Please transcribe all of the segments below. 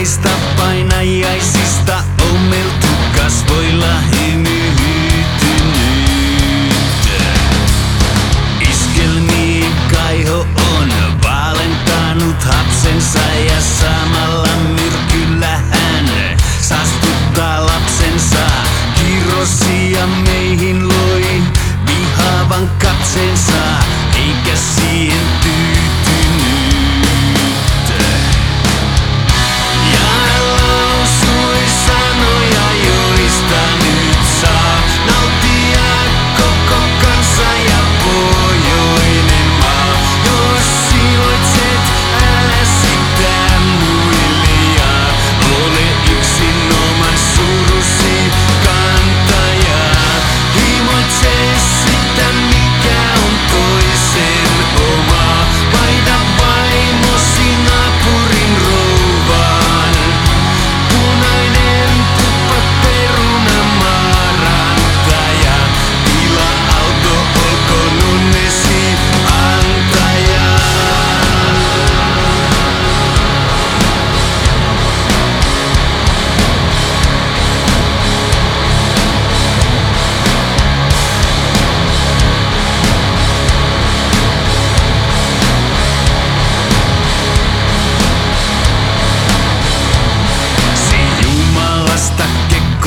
Esta vaina I see.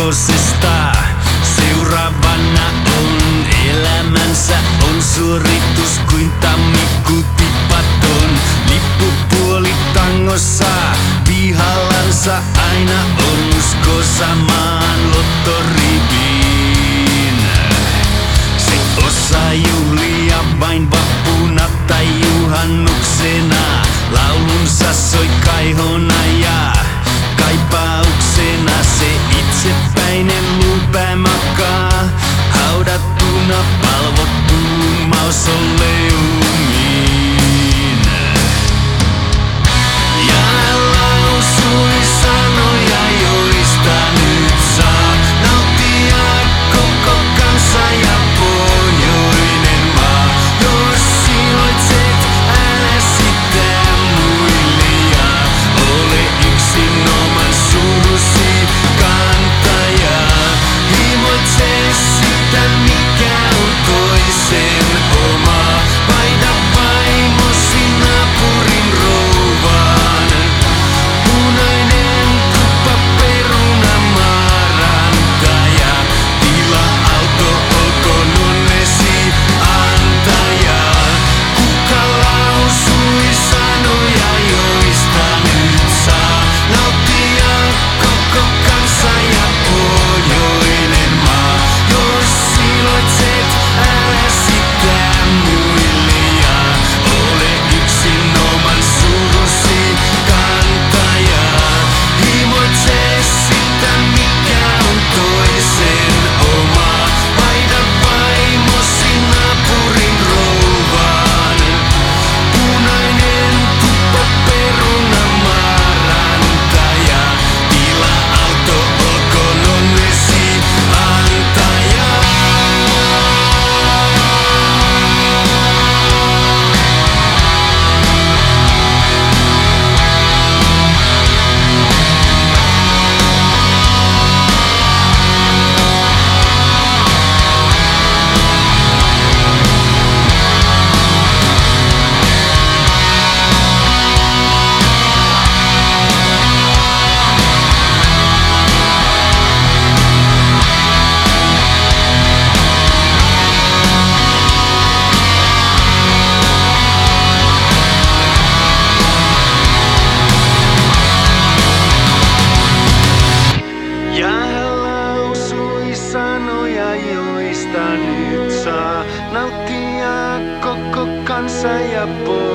Valkoisesta. Seuraavana on elämänsä on suoritus kuin tammikuu tipaton. Lippupuoli tangossa vihallansa aina on usko samaan lottoriviin. saia por